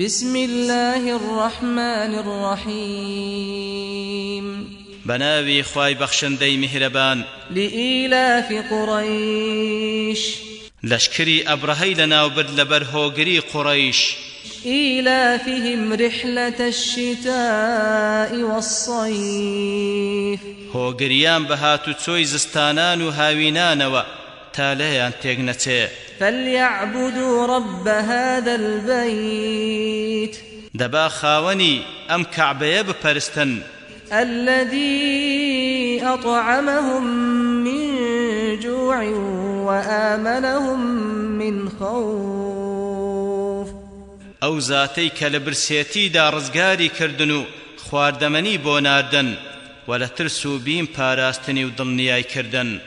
بسم الله الرحمن الرحيم بناوي خواي بخشن دي مهربان لإيلاف قريش لشكري أبرهي لنا وبرد لبرهوغري قريش إيلافهم رحلة الشتاء والصيف هوغريان بهاتو تسوي زستانان هاوينان وأ تا لەیان تێک نەچێ فليعبدوا رب هذا البيت دبا خاوني أم كعبية ببرستن الذي أطعمهم من جوع وآمنهم من خوف أو ذاتي كالبرسيتي دا رزقاري كردنو خواردمني بوناردن ولا ترسو بيم باراستني وضلنياي كردن